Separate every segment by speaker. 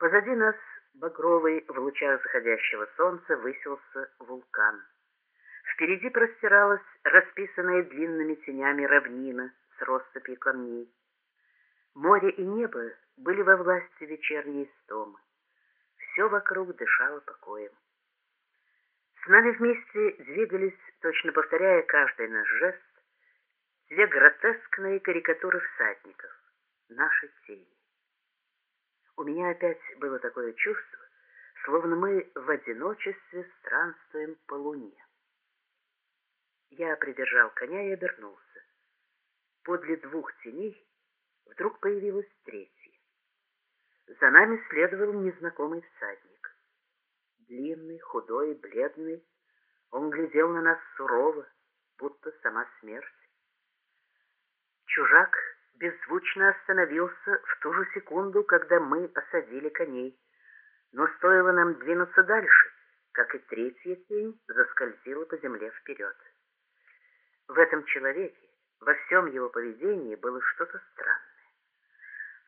Speaker 1: Позади нас, багровый в лучах заходящего солнца, высился вулкан. Впереди простиралась расписанная длинными тенями равнина с россыпью камней. Море и небо были во власти вечерней стомы. Все вокруг дышало покоем. С нами вместе двигались, точно повторяя каждый наш жест, две гротескные карикатуры всадников, наши тени. У меня опять было такое чувство, словно мы в одиночестве странствуем по луне. Я придержал коня и обернулся. Подле двух теней вдруг появилась третья. За нами следовал незнакомый всадник. Длинный, худой, бледный, он глядел на нас сурово, будто сама смерть. Чужак беззвучно остановился в ту же секунду, когда мы осадили коней. Но стоило нам двинуться дальше, как и третья тень заскользила по земле вперед. В этом человеке, во всем его поведении было что-то странное.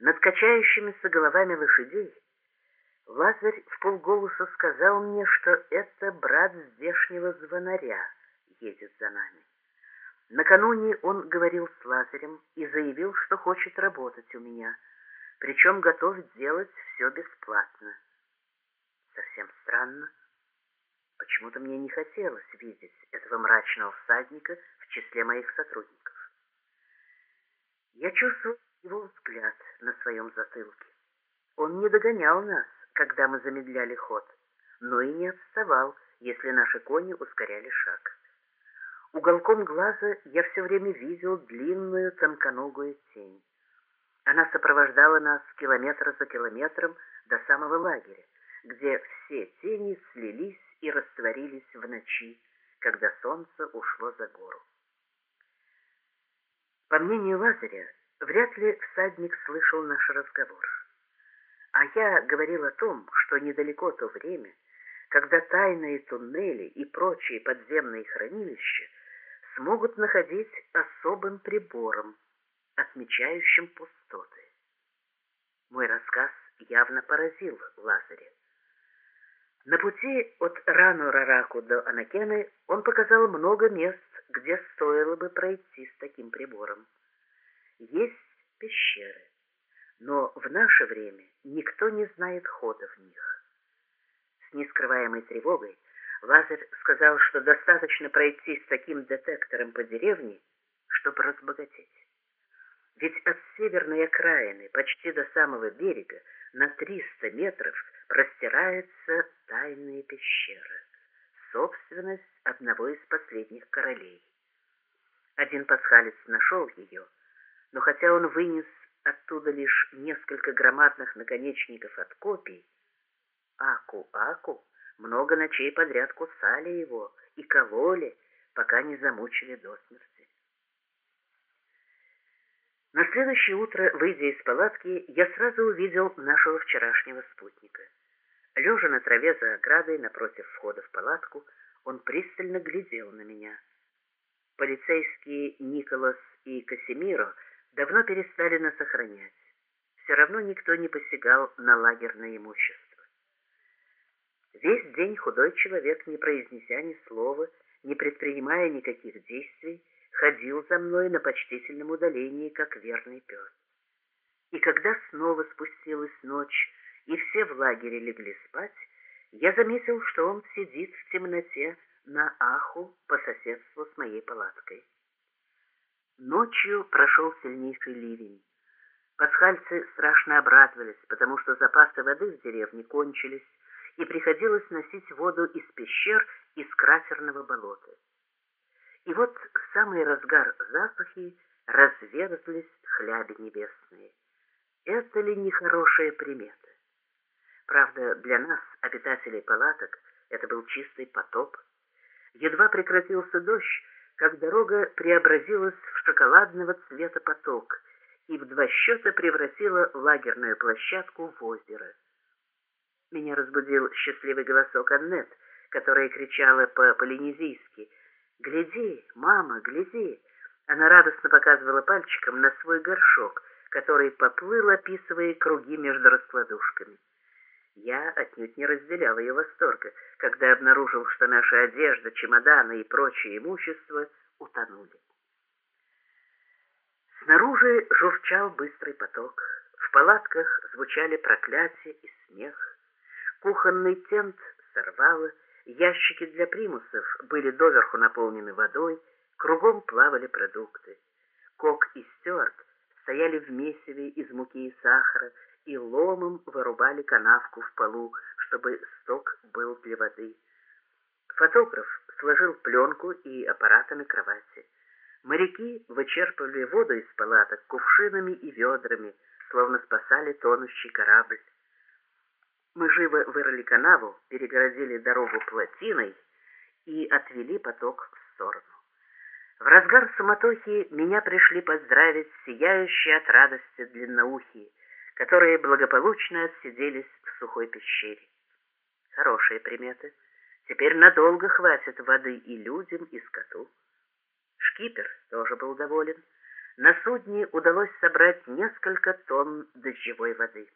Speaker 1: Над качающимися головами лошадей Лазарь в полголоса сказал мне, что это брат здешнего звонаря едет за нами. Накануне он говорил с Лазарем и заявил, что хочет работать у меня, причем готов делать все бесплатно. Совсем странно. Почему-то мне не хотелось видеть этого мрачного всадника в числе моих сотрудников. Я чувствовал его взгляд на своем затылке. Он не догонял нас, когда мы замедляли ход, но и не отставал, если наши кони ускоряли шаг. Уголком глаза я все время видел длинную тонконогую тень. Она сопровождала нас километр за километром до самого лагеря, где все тени слились и растворились в ночи, когда солнце ушло за гору. По мнению Лазаря, вряд ли всадник слышал наш разговор. А я говорил о том, что недалеко то время, когда тайные туннели и прочие подземные хранилища смогут находить особым прибором, отмечающим пустоты. Мой рассказ явно поразил Лазаря. На пути от Рану-Рараку до Анакены он показал много мест, где стоило бы пройти с таким прибором. Есть пещеры, но в наше время никто не знает хода в них. С нескрываемой тревогой Лазарь сказал, что достаточно пройти с таким детектором по деревне, чтобы разбогатеть. Ведь от северной окраины почти до самого берега на 300 метров простирается тайная пещера, собственность одного из последних королей. Один пасхалец нашел ее, но хотя он вынес оттуда лишь несколько громадных наконечников от копий, Аку-Аку много ночей подряд кусали его и кололи, пока не замучили до смерти. На следующее утро, выйдя из палатки, я сразу увидел нашего вчерашнего спутника. Лежа на траве за оградой напротив входа в палатку, он пристально глядел на меня. Полицейские Николас и Касимиро давно перестали нас охранять. Все равно никто не посягал на лагерное имущество. Весь день худой человек, не произнеся ни слова, не предпринимая никаких действий, ходил за мной на почтительном удалении, как верный пес. И когда снова спустилась ночь, и все в лагере легли спать, я заметил, что он сидит в темноте на аху по соседству с моей палаткой. Ночью прошел сильнейший ливень. Пасхальцы страшно обрадовались, потому что запасы воды в деревне кончились, и приходилось носить воду из пещер из кратерного болота. И вот в самый разгар запахи разверзлись хляби небесные. Это ли не хорошая примета? Правда, для нас, обитателей палаток, это был чистый потоп. Едва прекратился дождь, как дорога преобразилась в шоколадного цвета поток и в два счета превратила лагерную площадку в озеро. Меня разбудил счастливый голосок Аннет, которая кричала по-полинезийски «Гляди, мама, гляди!» Она радостно показывала пальчиком на свой горшок, который поплыл, описывая круги между раскладушками. Я отнюдь не разделял ее восторга, когда обнаружил, что наша одежда, чемоданы и прочее имущество утонули. Снаружи журчал быстрый поток, в палатках звучали проклятия и смех. Кухонный тент сорвало, ящики для примусов были доверху наполнены водой, кругом плавали продукты. Кок и Стюарт стояли в месиве из муки и сахара и ломом вырубали канавку в полу, чтобы сток был для воды. Фотограф сложил пленку и аппаратами кровати. Моряки вычерпывали воду из палаток кувшинами и ведрами, словно спасали тонущий корабль. Мы живо вырыли канаву, перегородили дорогу плотиной и отвели поток в сторону. В разгар суматохи меня пришли поздравить сияющие от радости длинноухие, которые благополучно отсиделись в сухой пещере. Хорошие приметы. Теперь надолго хватит воды и людям, и скоту. Шкипер тоже был доволен. На судне удалось собрать несколько тонн дождевой воды.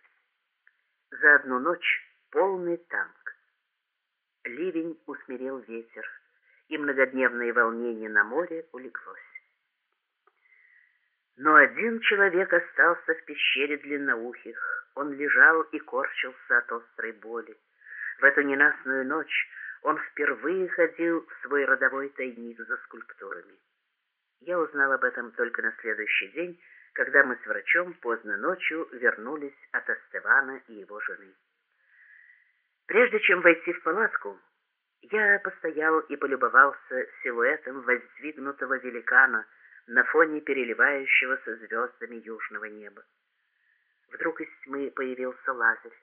Speaker 1: За одну ночь полный танк. Ливень усмирил ветер и многодневное волнение на море улеглось. Но один человек остался в пещере длинноухих. Он лежал и корчился от острой боли. В эту ненастную ночь он впервые ходил в свой родовой тайник за скульптурами. Я узнал об этом только на следующий день, когда мы с врачом поздно ночью вернулись от Эстевана и его жены. Прежде чем войти в палатку, я постоял и полюбовался силуэтом воздвигнутого великана на фоне переливающегося звездами южного неба. Вдруг из тьмы появился Лазарь,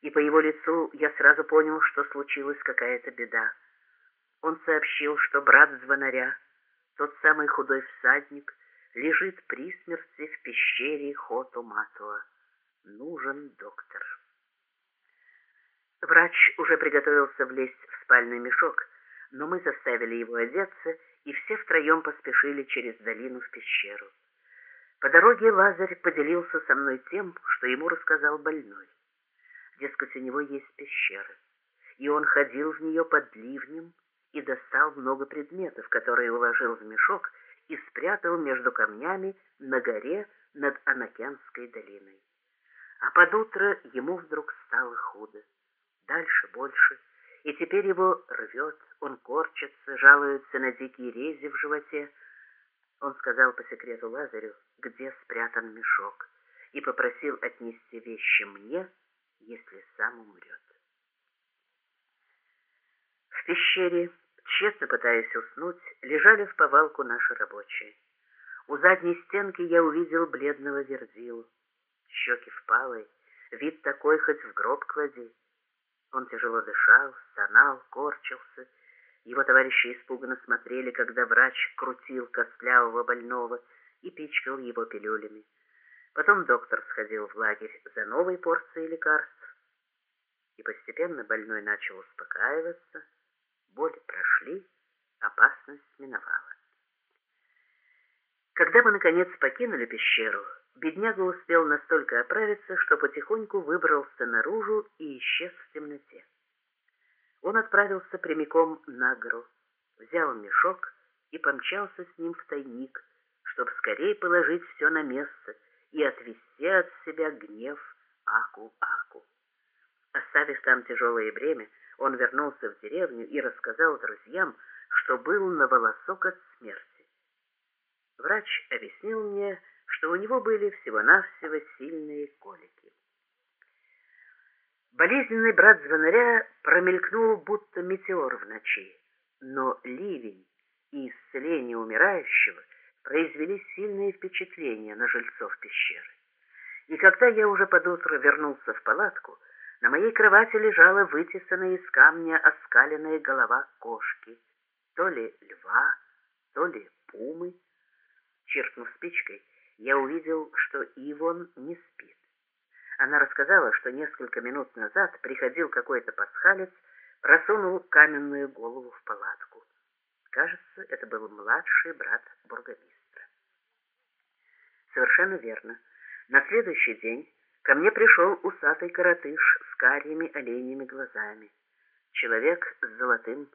Speaker 1: и по его лицу я сразу понял, что случилась какая-то беда. Он сообщил, что брат звонаря, тот самый худой всадник, лежит при смерти в пещере Хоту-Матуа. Нужен доктор. Врач уже приготовился влезть в спальный мешок, но мы заставили его одеться, и все втроем поспешили через долину в пещеру. По дороге Лазарь поделился со мной тем, что ему рассказал больной. Дескать, у него есть пещера, и он ходил в нее под ливнем и достал много предметов, которые уложил в мешок и спрятал между камнями на горе над Анакенской долиной. А под утро ему вдруг стало худо дальше больше, и теперь его рвет, он корчится, жалуется на дикие рези в животе. Он сказал по секрету Лазарю, где спрятан мешок, и попросил отнести вещи мне, если сам умрет. В пещере, тщетно пытаясь уснуть, лежали в повалку наши рабочие. У задней стенки я увидел бледного верзилу. Щеки впалые, вид такой хоть в гроб клади. Он тяжело дышал, стонал, корчился. Его товарищи испуганно смотрели, когда врач крутил костлявого больного и пичкал его пилюлями. Потом доктор сходил в лагерь за новой порцией лекарств, и постепенно больной начал успокаиваться, боли прошли, опасность миновала. Когда мы, наконец, покинули пещеру, Бедняга успел настолько оправиться, что потихоньку выбрался наружу и исчез в темноте. Он отправился прямиком на гору, взял мешок и помчался с ним в тайник, чтобы скорее положить все на место и отвести от себя гнев Аку-Аку. Оставив там тяжелое бремя, он вернулся в деревню и рассказал друзьям, что был на волосок от смерти. Врач объяснил мне, что у него были всего-навсего сильные колики. Болезненный брат звонаря промелькнул, будто метеор в ночи, но ливень и исцеление умирающего произвели сильное впечатление на жильцов пещеры. И когда я уже под утро вернулся в палатку, на моей кровати лежала вытесанная из камня оскаленная голова кошки, то ли льва, то ли пумы. Чиркнув спичкой, я увидел, что Ивон не спит. Она рассказала, что несколько минут назад приходил какой-то пасхалец, просунул каменную голову в палатку. Кажется, это был младший брат бургомистра. Совершенно верно. На следующий день ко мне пришел усатый коротыш с карими оленями глазами. Человек с золотым.